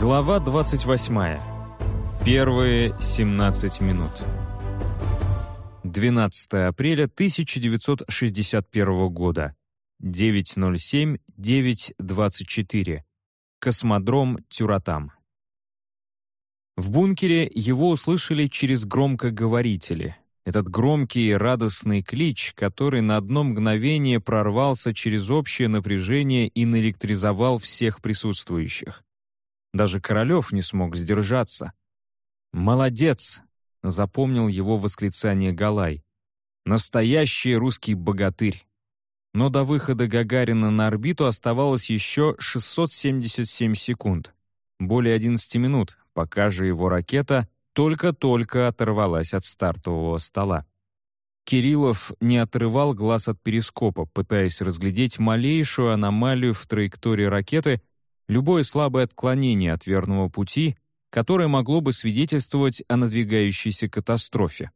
Глава 28. Первые 17 минут. 12 апреля 1961 года. 9.07-9.24. Космодром Тюратам. В бункере его услышали через громкоговорители. Этот громкий радостный клич, который на одно мгновение прорвался через общее напряжение и наэлектризовал всех присутствующих. Даже Королев не смог сдержаться. «Молодец!» — запомнил его восклицание Галай. «Настоящий русский богатырь!» Но до выхода Гагарина на орбиту оставалось еще 677 секунд. Более 11 минут, пока же его ракета только-только оторвалась от стартового стола. Кириллов не отрывал глаз от перископа, пытаясь разглядеть малейшую аномалию в траектории ракеты, любое слабое отклонение от верного пути, которое могло бы свидетельствовать о надвигающейся катастрофе.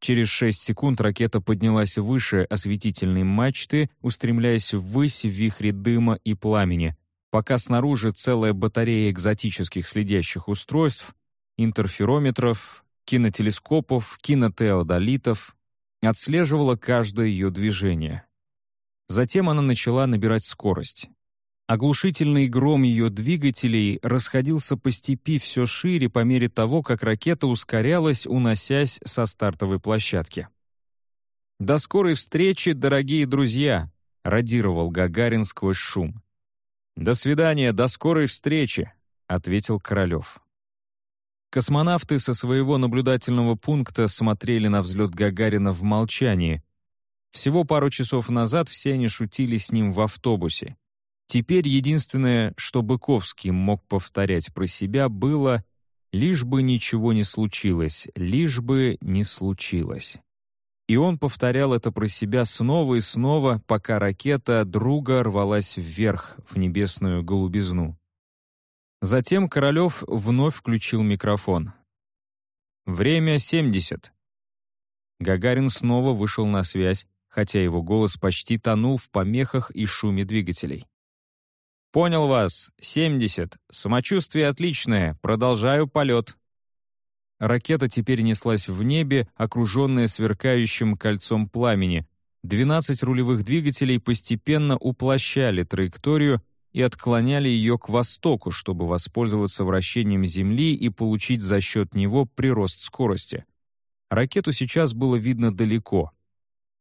Через 6 секунд ракета поднялась выше осветительной мачты, устремляясь ввысь в вихре дыма и пламени, пока снаружи целая батарея экзотических следящих устройств, интерферометров, кинотелескопов, кинотеодолитов отслеживала каждое ее движение. Затем она начала набирать скорость. Оглушительный гром ее двигателей расходился по степи все шире по мере того, как ракета ускорялась, уносясь со стартовой площадки. «До скорой встречи, дорогие друзья!» — радировал Гагарин сквозь шум. «До свидания, до скорой встречи», — ответил Королев. Космонавты со своего наблюдательного пункта смотрели на взлет Гагарина в молчании. Всего пару часов назад все они шутили с ним в автобусе. Теперь единственное, что Быковский мог повторять про себя, было «лишь бы ничего не случилось, лишь бы не случилось». И он повторял это про себя снова и снова, пока ракета друга рвалась вверх, в небесную голубизну. Затем Королев вновь включил микрофон. «Время 70». Гагарин снова вышел на связь, хотя его голос почти тонул в помехах и шуме двигателей. «Понял вас. 70. Самочувствие отличное. Продолжаю полет». Ракета теперь неслась в небе, окруженная сверкающим кольцом пламени. 12 рулевых двигателей постепенно уплощали траекторию и отклоняли ее к востоку, чтобы воспользоваться вращением Земли и получить за счет него прирост скорости. Ракету сейчас было видно далеко.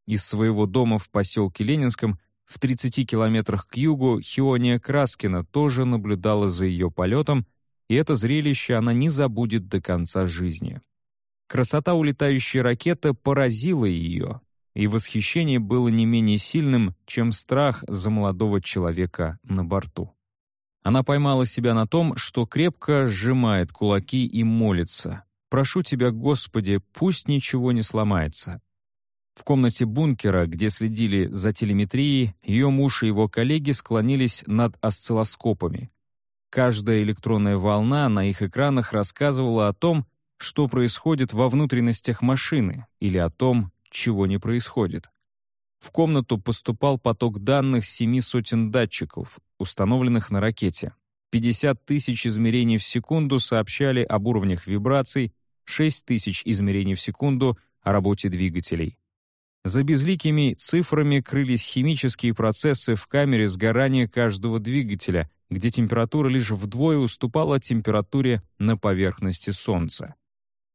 Из своего дома в поселке Ленинском в 30 километрах к югу Хиония Краскина тоже наблюдала за ее полетом и это зрелище она не забудет до конца жизни. Красота улетающей ракеты поразила ее, и восхищение было не менее сильным, чем страх за молодого человека на борту. Она поймала себя на том, что крепко сжимает кулаки и молится. «Прошу тебя, Господи, пусть ничего не сломается». В комнате бункера, где следили за телеметрией, ее муж и его коллеги склонились над осциллоскопами, Каждая электронная волна на их экранах рассказывала о том, что происходит во внутренностях машины или о том, чего не происходит. В комнату поступал поток данных семи сотен датчиков, установленных на ракете. 50 тысяч измерений в секунду сообщали об уровнях вибраций, 6 тысяч измерений в секунду о работе двигателей. За безликими цифрами крылись химические процессы в камере сгорания каждого двигателя, где температура лишь вдвое уступала температуре на поверхности Солнца.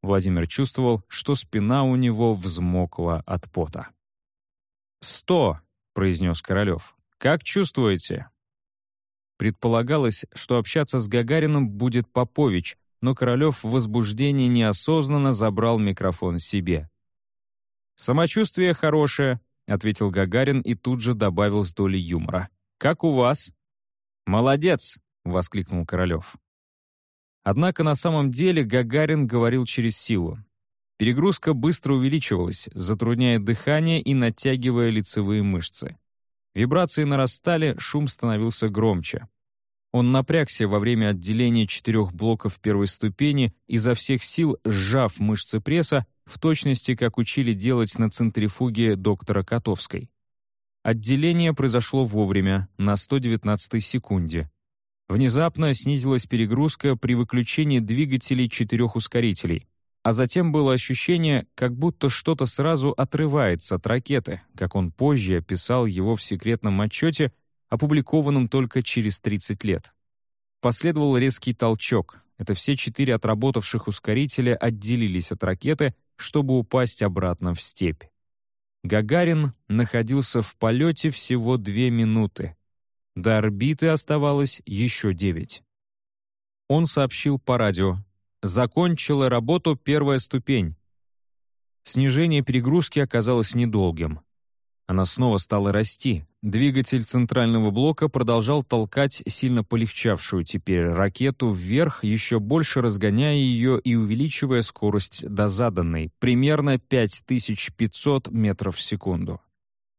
Владимир чувствовал, что спина у него взмокла от пота. «Сто!» — произнес Королев. «Как чувствуете?» Предполагалось, что общаться с Гагарином будет Попович, но Королев в возбуждении неосознанно забрал микрофон себе. «Самочувствие хорошее», — ответил Гагарин и тут же добавил с долей юмора. «Как у вас?» «Молодец!» — воскликнул Королев. Однако на самом деле Гагарин говорил через силу. Перегрузка быстро увеличивалась, затрудняя дыхание и натягивая лицевые мышцы. Вибрации нарастали, шум становился громче. Он напрягся во время отделения четырех блоков первой ступени, изо всех сил сжав мышцы пресса, в точности, как учили делать на центрифуге доктора Котовской. Отделение произошло вовремя, на 119 секунде. Внезапно снизилась перегрузка при выключении двигателей четырех ускорителей, а затем было ощущение, как будто что-то сразу отрывается от ракеты, как он позже описал его в секретном отчете, опубликованном только через 30 лет. Последовал резкий толчок. Это все четыре отработавших ускорителя отделились от ракеты, чтобы упасть обратно в степь. Гагарин находился в полете всего две минуты. До орбиты оставалось еще девять. Он сообщил по радио. Закончила работу первая ступень. Снижение перегрузки оказалось недолгим. Она снова стала расти. Двигатель центрального блока продолжал толкать сильно полегчавшую теперь ракету вверх, еще больше разгоняя ее и увеличивая скорость до заданной, примерно 5500 метров в секунду.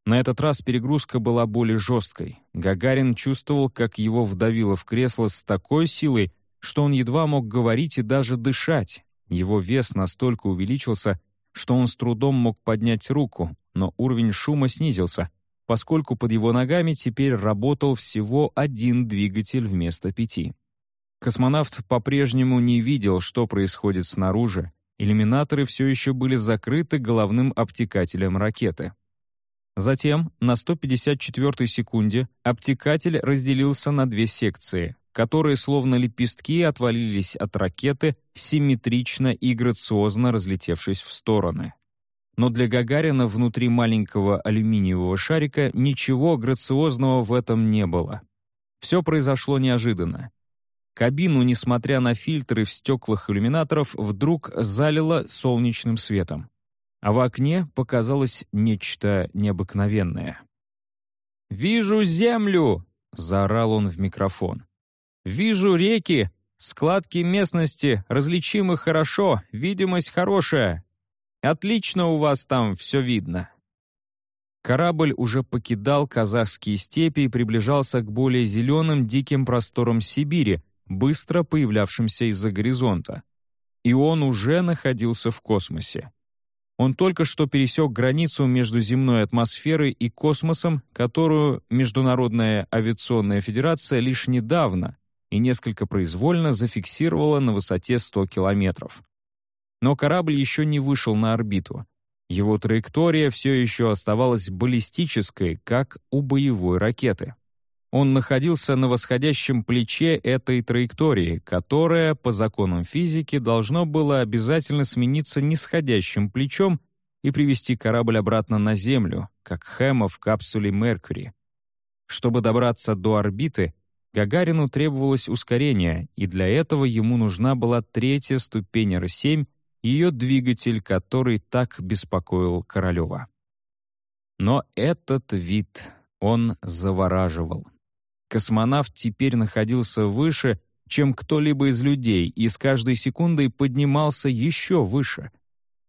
На этот раз перегрузка была более жесткой. Гагарин чувствовал, как его вдавило в кресло с такой силой, что он едва мог говорить и даже дышать. Его вес настолько увеличился, что он с трудом мог поднять руку, но уровень шума снизился, поскольку под его ногами теперь работал всего один двигатель вместо пяти. Космонавт по-прежнему не видел, что происходит снаружи. Иллюминаторы все еще были закрыты головным обтекателем ракеты. Затем, на 154-й секунде, обтекатель разделился на две секции которые словно лепестки отвалились от ракеты, симметрично и грациозно разлетевшись в стороны. Но для Гагарина внутри маленького алюминиевого шарика ничего грациозного в этом не было. Все произошло неожиданно. Кабину, несмотря на фильтры в стеклах иллюминаторов, вдруг залило солнечным светом. А в окне показалось нечто необыкновенное. «Вижу землю!» — заорал он в микрофон. Вижу реки, складки местности, различимы хорошо, видимость хорошая. Отлично у вас там все видно». Корабль уже покидал казахские степи и приближался к более зеленым диким просторам Сибири, быстро появлявшимся из-за горизонта. И он уже находился в космосе. Он только что пересек границу между земной атмосферой и космосом, которую Международная авиационная федерация лишь недавно, и несколько произвольно зафиксировала на высоте 100 километров. Но корабль еще не вышел на орбиту. Его траектория все еще оставалась баллистической, как у боевой ракеты. Он находился на восходящем плече этой траектории, которая, по законам физики, должно было обязательно смениться нисходящим плечом и привести корабль обратно на Землю, как Хэма в капсуле Меркьюри. Чтобы добраться до орбиты, Гагарину требовалось ускорение, и для этого ему нужна была третья ступень Р-7, ее двигатель, который так беспокоил Королева. Но этот вид, он завораживал. Космонавт теперь находился выше, чем кто-либо из людей, и с каждой секундой поднимался еще выше.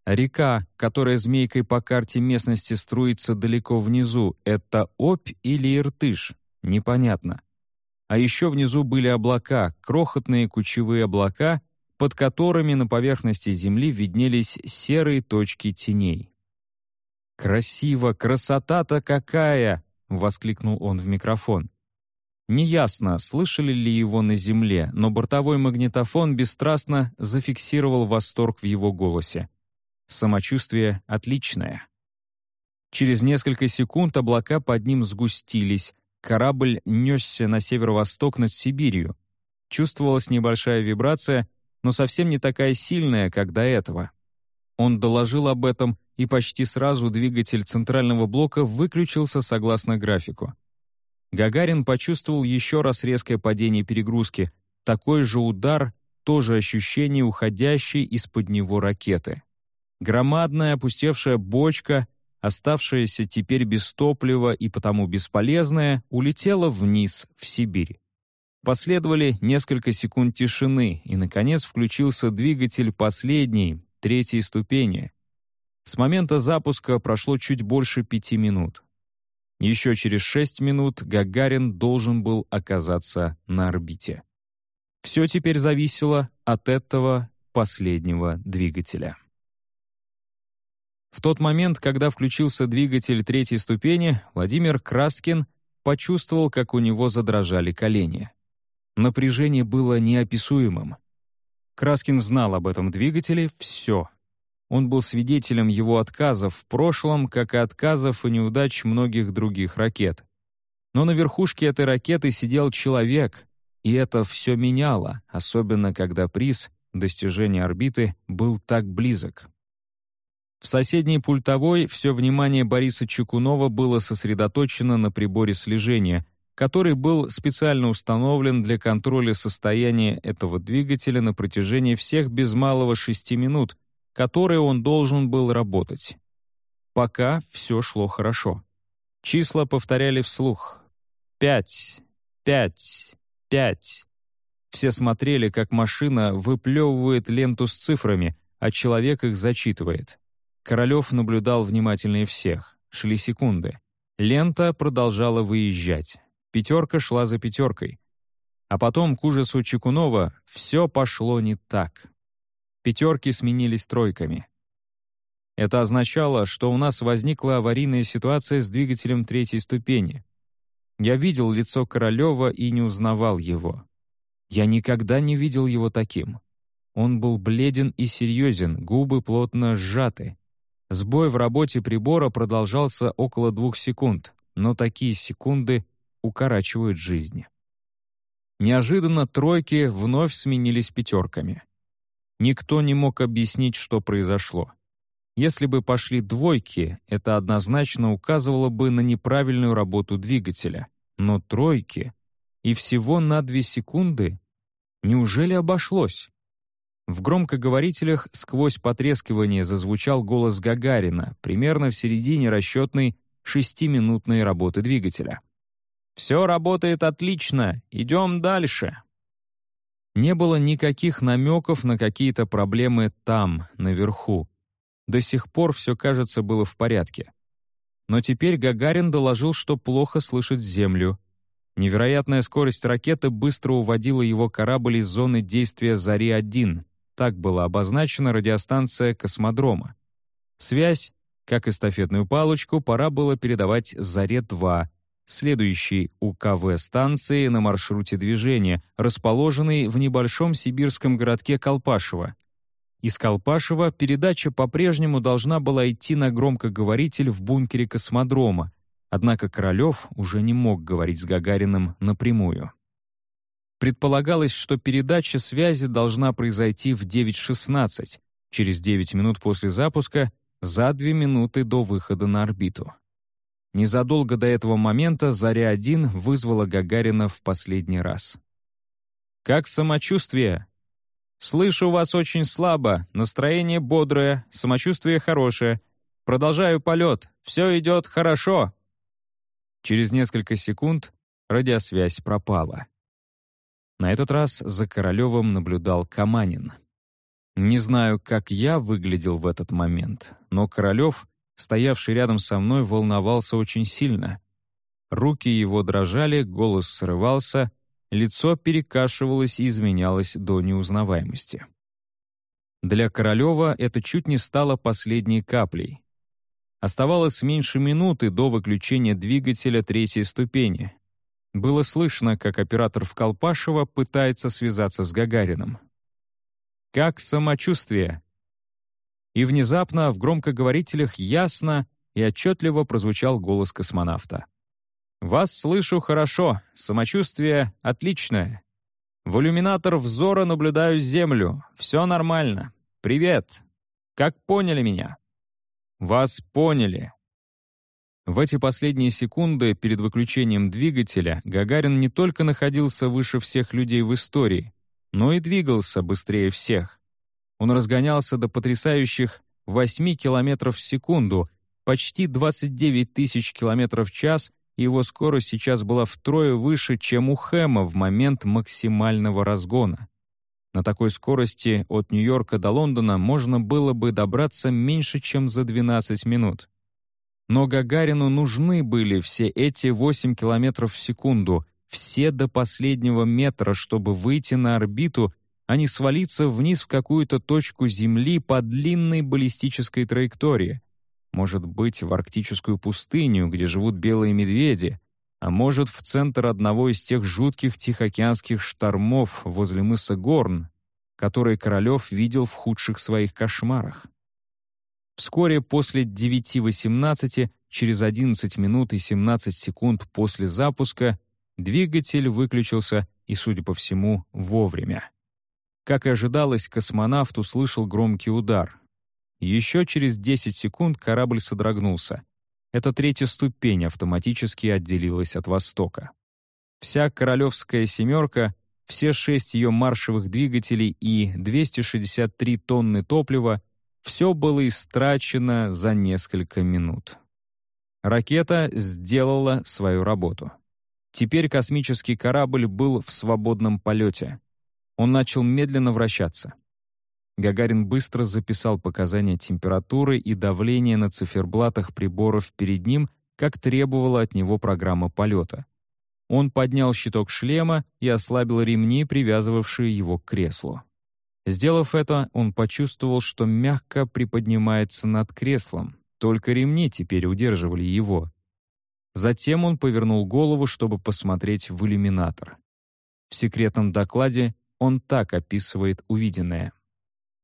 Река, которая змейкой по карте местности струится далеко внизу, это Обь или Иртыш? Непонятно. А еще внизу были облака, крохотные кучевые облака, под которыми на поверхности Земли виднелись серые точки теней. «Красиво! Красота-то какая!» — воскликнул он в микрофон. Неясно, слышали ли его на Земле, но бортовой магнитофон бесстрастно зафиксировал восторг в его голосе. Самочувствие отличное. Через несколько секунд облака под ним сгустились, Корабль несся на северо-восток над Сибирью. Чувствовалась небольшая вибрация, но совсем не такая сильная, как до этого. Он доложил об этом, и почти сразу двигатель центрального блока выключился согласно графику. Гагарин почувствовал еще раз резкое падение перегрузки, такой же удар, тоже ощущение уходящей из-под него ракеты. Громадная опустевшая бочка оставшаяся теперь без топлива и потому бесполезная, улетела вниз, в Сибирь. Последовали несколько секунд тишины, и, наконец, включился двигатель последней, третьей ступени. С момента запуска прошло чуть больше пяти минут. Еще через шесть минут Гагарин должен был оказаться на орбите. Все теперь зависело от этого последнего двигателя. В тот момент, когда включился двигатель третьей ступени, Владимир Краскин почувствовал, как у него задрожали колени. Напряжение было неописуемым. Краскин знал об этом двигателе все. Он был свидетелем его отказов в прошлом, как и отказов и неудач многих других ракет. Но на верхушке этой ракеты сидел человек, и это все меняло, особенно когда приз достижения орбиты был так близок. В соседней пультовой все внимание Бориса Чекунова было сосредоточено на приборе слежения, который был специально установлен для контроля состояния этого двигателя на протяжении всех без малого шести минут, которые он должен был работать. Пока все шло хорошо. Числа повторяли вслух. «Пять, пять, пять». Все смотрели, как машина выплевывает ленту с цифрами, а человек их зачитывает. Королев наблюдал внимательнее всех. Шли секунды. Лента продолжала выезжать. Пятерка шла за пятеркой. А потом, к ужасу Чекунова, все пошло не так. Пятерки сменились тройками. Это означало, что у нас возникла аварийная ситуация с двигателем третьей ступени. Я видел лицо Королева и не узнавал его. Я никогда не видел его таким. Он был бледен и серьезен, губы плотно сжаты. Сбой в работе прибора продолжался около двух секунд, но такие секунды укорачивают жизни. Неожиданно тройки вновь сменились пятерками. Никто не мог объяснить, что произошло. Если бы пошли двойки, это однозначно указывало бы на неправильную работу двигателя. Но тройки и всего на две секунды? Неужели обошлось? В громкоговорителях сквозь потрескивание зазвучал голос Гагарина, примерно в середине расчетной шестиминутной работы двигателя. «Все работает отлично, идем дальше». Не было никаких намеков на какие-то проблемы там, наверху. До сих пор все, кажется, было в порядке. Но теперь Гагарин доложил, что плохо слышит Землю. Невероятная скорость ракеты быстро уводила его корабль из зоны действия «Зари-1», так была обозначена радиостанция космодрома. Связь, как эстафетную палочку, пора было передавать «Заре-2», следующей УКВ-станции на маршруте движения, расположенной в небольшом сибирском городке Колпашево. Из Колпашева передача по-прежнему должна была идти на громкоговоритель в бункере космодрома, однако Королёв уже не мог говорить с Гагариным напрямую. Предполагалось, что передача связи должна произойти в 9.16, через 9 минут после запуска, за 2 минуты до выхода на орбиту. Незадолго до этого момента «Заря-1» вызвала Гагарина в последний раз. «Как самочувствие?» «Слышу вас очень слабо, настроение бодрое, самочувствие хорошее. Продолжаю полет, все идет хорошо». Через несколько секунд радиосвязь пропала. На этот раз за Королевым наблюдал Каманин. Не знаю, как я выглядел в этот момент, но Королев, стоявший рядом со мной, волновался очень сильно. Руки его дрожали, голос срывался, лицо перекашивалось и изменялось до неузнаваемости. Для Королева это чуть не стало последней каплей. Оставалось меньше минуты до выключения двигателя третьей ступени, было слышно, как оператор в Колпашево пытается связаться с Гагарином. «Как самочувствие?» И внезапно в громкоговорителях ясно и отчетливо прозвучал голос космонавта. «Вас слышу хорошо, самочувствие отличное. В иллюминатор взора наблюдаю Землю, все нормально. Привет. Как поняли меня?» «Вас поняли. В эти последние секунды перед выключением двигателя Гагарин не только находился выше всех людей в истории, но и двигался быстрее всех. Он разгонялся до потрясающих 8 км в секунду, почти 29 тысяч км в час, и его скорость сейчас была втрое выше, чем у Хэма в момент максимального разгона. На такой скорости от Нью-Йорка до Лондона можно было бы добраться меньше, чем за 12 минут. Но Гагарину нужны были все эти 8 километров в секунду, все до последнего метра, чтобы выйти на орбиту, а не свалиться вниз в какую-то точку Земли по длинной баллистической траектории. Может быть, в арктическую пустыню, где живут белые медведи. а может, в центр одного из тех жутких тихоокеанских штормов возле мыса Горн, которые Королев видел в худших своих кошмарах. Вскоре после 9.18, через 11 минут и 17 секунд после запуска, двигатель выключился и, судя по всему, вовремя. Как и ожидалось, космонавт услышал громкий удар. Еще через 10 секунд корабль содрогнулся. Эта третья ступень автоматически отделилась от востока. Вся королевская «семерка», все шесть ее маршевых двигателей и 263 тонны топлива все было истрачено за несколько минут. Ракета сделала свою работу. Теперь космический корабль был в свободном полете. Он начал медленно вращаться. Гагарин быстро записал показания температуры и давления на циферблатах приборов перед ним, как требовала от него программа полета. Он поднял щиток шлема и ослабил ремни, привязывавшие его к креслу. Сделав это, он почувствовал, что мягко приподнимается над креслом, только ремни теперь удерживали его. Затем он повернул голову, чтобы посмотреть в иллюминатор. В секретном докладе он так описывает увиденное.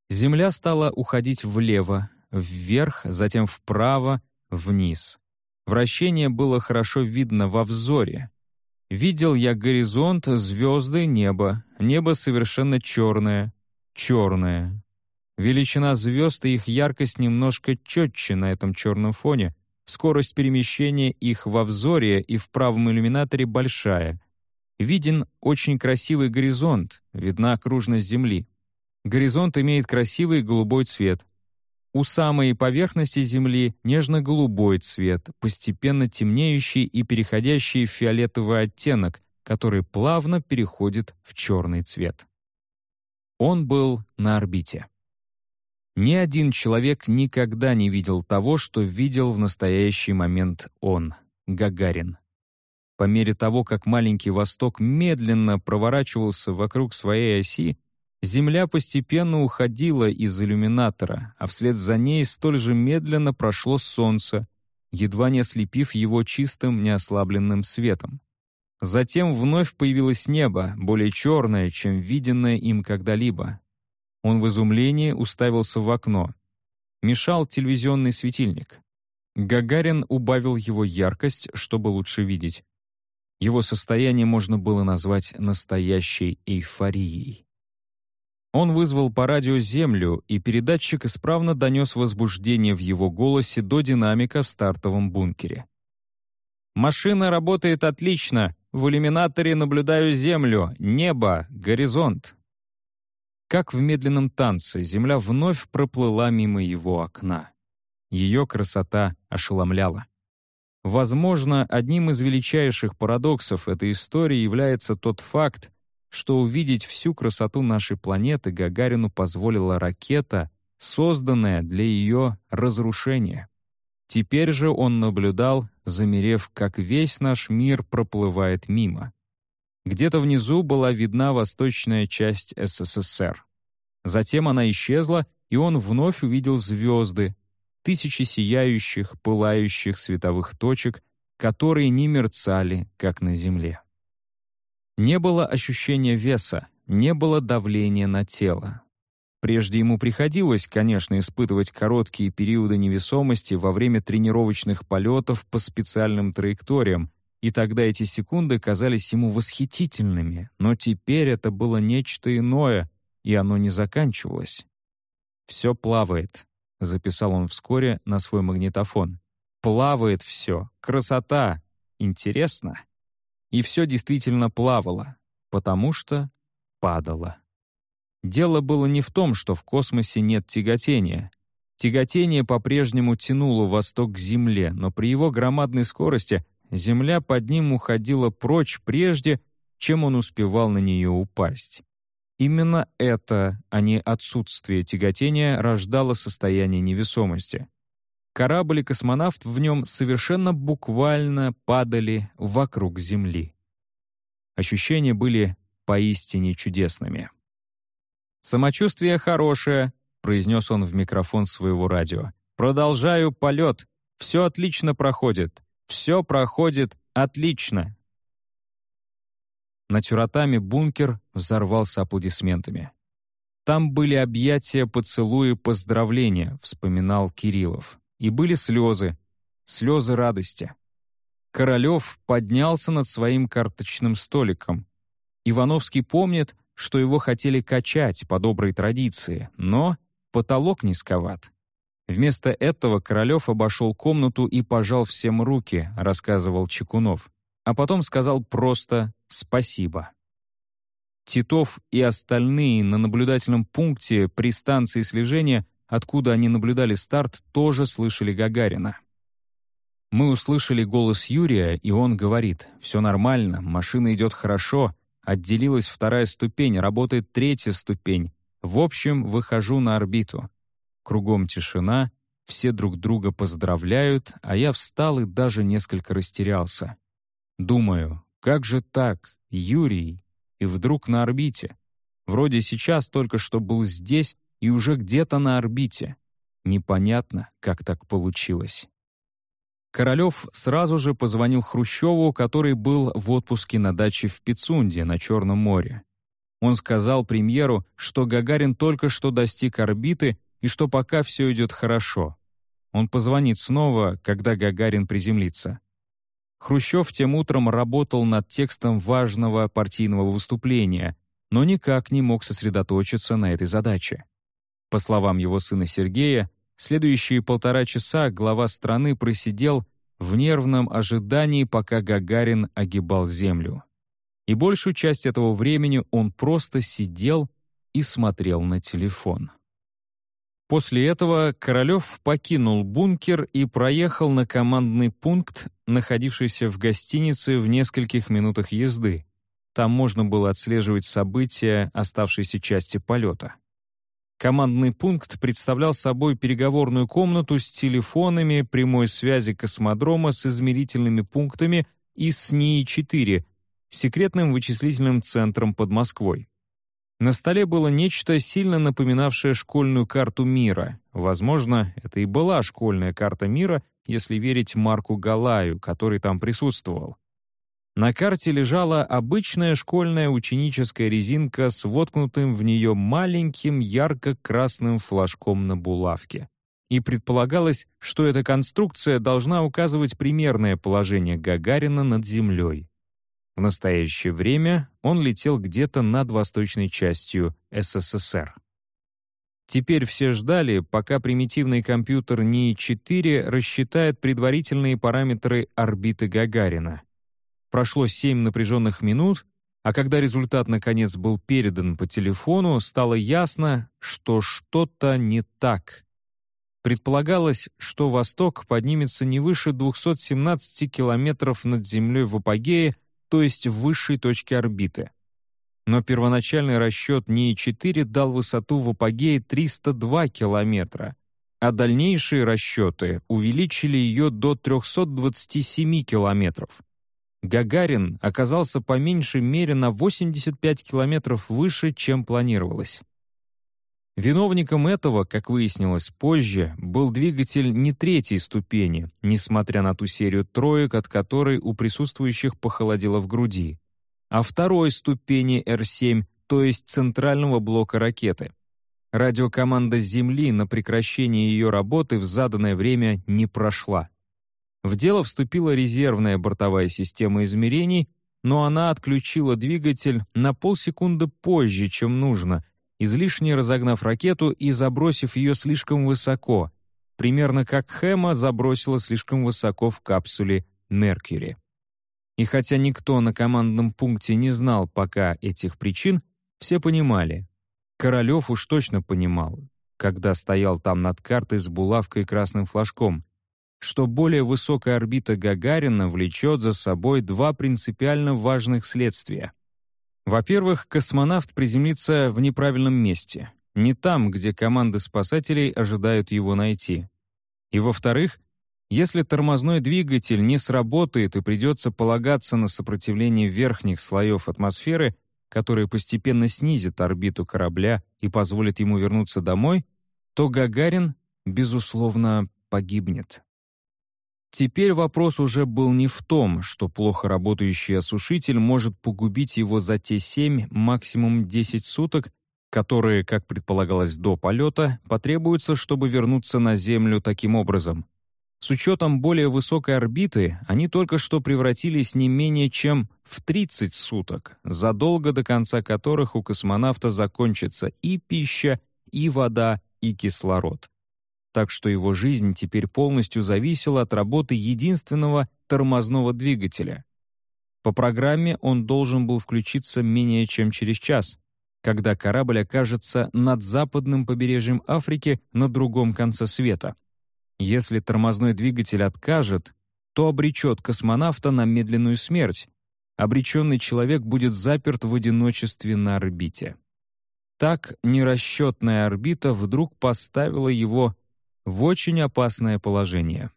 Земля стала уходить влево, вверх, затем вправо, вниз. Вращение было хорошо видно во взоре. Видел я горизонт, звезды, небо. Небо совершенно черное, черное. Величина звезд и их яркость немножко четче на этом черном фоне. Скорость перемещения их во взоре и в правом иллюминаторе большая. Виден очень красивый горизонт, видна окружность Земли. Горизонт имеет красивый голубой цвет. У самой поверхности Земли нежно-голубой цвет, постепенно темнеющий и переходящий в фиолетовый оттенок, который плавно переходит в черный цвет. Он был на орбите. Ни один человек никогда не видел того, что видел в настоящий момент он, Гагарин. По мере того, как маленький Восток медленно проворачивался вокруг своей оси, Земля постепенно уходила из иллюминатора, а вслед за ней столь же медленно прошло Солнце, едва не ослепив его чистым неослабленным светом. Затем вновь появилось небо, более черное, чем виденное им когда-либо. Он в изумлении уставился в окно. Мешал телевизионный светильник. Гагарин убавил его яркость, чтобы лучше видеть. Его состояние можно было назвать настоящей эйфорией. Он вызвал по радио Землю, и передатчик исправно донес возбуждение в его голосе до динамика в стартовом бункере. «Машина работает отлично. В иллюминаторе наблюдаю Землю, небо, горизонт». Как в медленном танце, Земля вновь проплыла мимо его окна. Ее красота ошеломляла. Возможно, одним из величайших парадоксов этой истории является тот факт, что увидеть всю красоту нашей планеты Гагарину позволила ракета, созданная для ее разрушения. Теперь же он наблюдал, замерев, как весь наш мир проплывает мимо. Где-то внизу была видна восточная часть СССР. Затем она исчезла, и он вновь увидел звезды, тысячи сияющих, пылающих световых точек, которые не мерцали, как на Земле. Не было ощущения веса, не было давления на тело. Прежде ему приходилось, конечно, испытывать короткие периоды невесомости во время тренировочных полетов по специальным траекториям, и тогда эти секунды казались ему восхитительными, но теперь это было нечто иное, и оно не заканчивалось. «Все плавает», — записал он вскоре на свой магнитофон. «Плавает все. Красота. Интересно». И все действительно плавало, потому что падало. Дело было не в том, что в космосе нет тяготения. Тяготение по-прежнему тянуло восток к Земле, но при его громадной скорости Земля под ним уходила прочь прежде, чем он успевал на нее упасть. Именно это, а не отсутствие тяготения, рождало состояние невесомости. Корабль и космонавт в нем совершенно буквально падали вокруг Земли. Ощущения были поистине чудесными. «Самочувствие хорошее», — произнес он в микрофон своего радио. «Продолжаю полет. Все отлично проходит. Все проходит Отлично!» На Тюратаме бункер взорвался аплодисментами. «Там были объятия, поцелуи, поздравления», — вспоминал Кириллов. «И были слезы, слезы радости». Королев поднялся над своим карточным столиком. Ивановский помнит, что его хотели качать по доброй традиции, но потолок низковат. Вместо этого Королев обошел комнату и пожал всем руки, рассказывал Чекунов, а потом сказал просто «спасибо». Титов и остальные на наблюдательном пункте при станции слежения, откуда они наблюдали старт, тоже слышали Гагарина. Мы услышали голос Юрия, и он говорит «Все нормально, машина идет хорошо, отделилась вторая ступень, работает третья ступень. В общем, выхожу на орбиту. Кругом тишина, все друг друга поздравляют, а я встал и даже несколько растерялся. Думаю, как же так, Юрий, и вдруг на орбите? Вроде сейчас только что был здесь и уже где-то на орбите. Непонятно, как так получилось. Королев сразу же позвонил Хрущеву, который был в отпуске на даче в Пицунде на Черном море. Он сказал премьеру, что Гагарин только что достиг орбиты и что пока все идет хорошо. Он позвонит снова, когда Гагарин приземлится. Хрущев тем утром работал над текстом важного партийного выступления, но никак не мог сосредоточиться на этой задаче. По словам его сына Сергея, следующие полтора часа глава страны просидел в нервном ожидании, пока Гагарин огибал Землю. И большую часть этого времени он просто сидел и смотрел на телефон. После этого Королев покинул бункер и проехал на командный пункт, находившийся в гостинице в нескольких минутах езды. Там можно было отслеживать события оставшейся части полета. Командный пункт представлял собой переговорную комнату с телефонами прямой связи космодрома с измерительными пунктами и с НИИ-4, секретным вычислительным центром под Москвой. На столе было нечто, сильно напоминавшее школьную карту мира. Возможно, это и была школьная карта мира, если верить Марку Галаю, который там присутствовал. На карте лежала обычная школьная ученическая резинка с воткнутым в нее маленьким ярко-красным флажком на булавке. И предполагалось, что эта конструкция должна указывать примерное положение Гагарина над Землей. В настоящее время он летел где-то над восточной частью СССР. Теперь все ждали, пока примитивный компьютер НИИ-4 рассчитает предварительные параметры орбиты Гагарина. Прошло семь напряженных минут, а когда результат наконец был передан по телефону, стало ясно, что что-то не так. Предполагалось, что Восток поднимется не выше 217 километров над Землей в апогее, то есть в высшей точке орбиты. Но первоначальный расчет НИИ-4 дал высоту в апогее 302 километра, а дальнейшие расчеты увеличили ее до 327 километров. Гагарин оказался по меньшей мере на 85 километров выше, чем планировалось. Виновником этого, как выяснилось позже, был двигатель не третьей ступени, несмотря на ту серию троек, от которой у присутствующих похолодело в груди, а второй ступени Р-7, то есть центрального блока ракеты. Радиокоманда Земли на прекращение ее работы в заданное время не прошла. В дело вступила резервная бортовая система измерений, но она отключила двигатель на полсекунды позже, чем нужно — излишне разогнав ракету и забросив ее слишком высоко, примерно как Хэма забросила слишком высоко в капсуле «Меркьюри». И хотя никто на командном пункте не знал пока этих причин, все понимали. Королев уж точно понимал, когда стоял там над картой с булавкой и красным флажком, что более высокая орбита Гагарина влечет за собой два принципиально важных следствия — во-первых, космонавт приземлится в неправильном месте, не там, где команды спасателей ожидают его найти. И во-вторых, если тормозной двигатель не сработает и придется полагаться на сопротивление верхних слоев атмосферы, которые постепенно снизят орбиту корабля и позволят ему вернуться домой, то Гагарин, безусловно, погибнет. Теперь вопрос уже был не в том, что плохо работающий осушитель может погубить его за те 7, максимум 10 суток, которые, как предполагалось до полета, потребуются, чтобы вернуться на Землю таким образом. С учетом более высокой орбиты, они только что превратились не менее чем в 30 суток, задолго до конца которых у космонавта закончится и пища, и вода, и кислород так что его жизнь теперь полностью зависела от работы единственного тормозного двигателя. По программе он должен был включиться менее чем через час, когда корабль окажется над западным побережьем Африки на другом конце света. Если тормозной двигатель откажет, то обречет космонавта на медленную смерть. Обреченный человек будет заперт в одиночестве на орбите. Так нерасчетная орбита вдруг поставила его в очень опасное положение.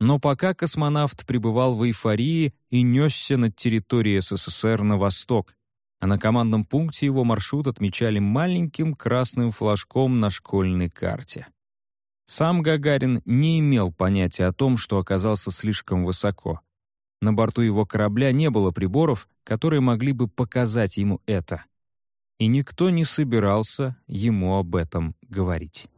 Но пока космонавт пребывал в эйфории и несся над территорией СССР на восток, а на командном пункте его маршрут отмечали маленьким красным флажком на школьной карте. Сам Гагарин не имел понятия о том, что оказался слишком высоко. На борту его корабля не было приборов, которые могли бы показать ему это. И никто не собирался ему об этом говорить.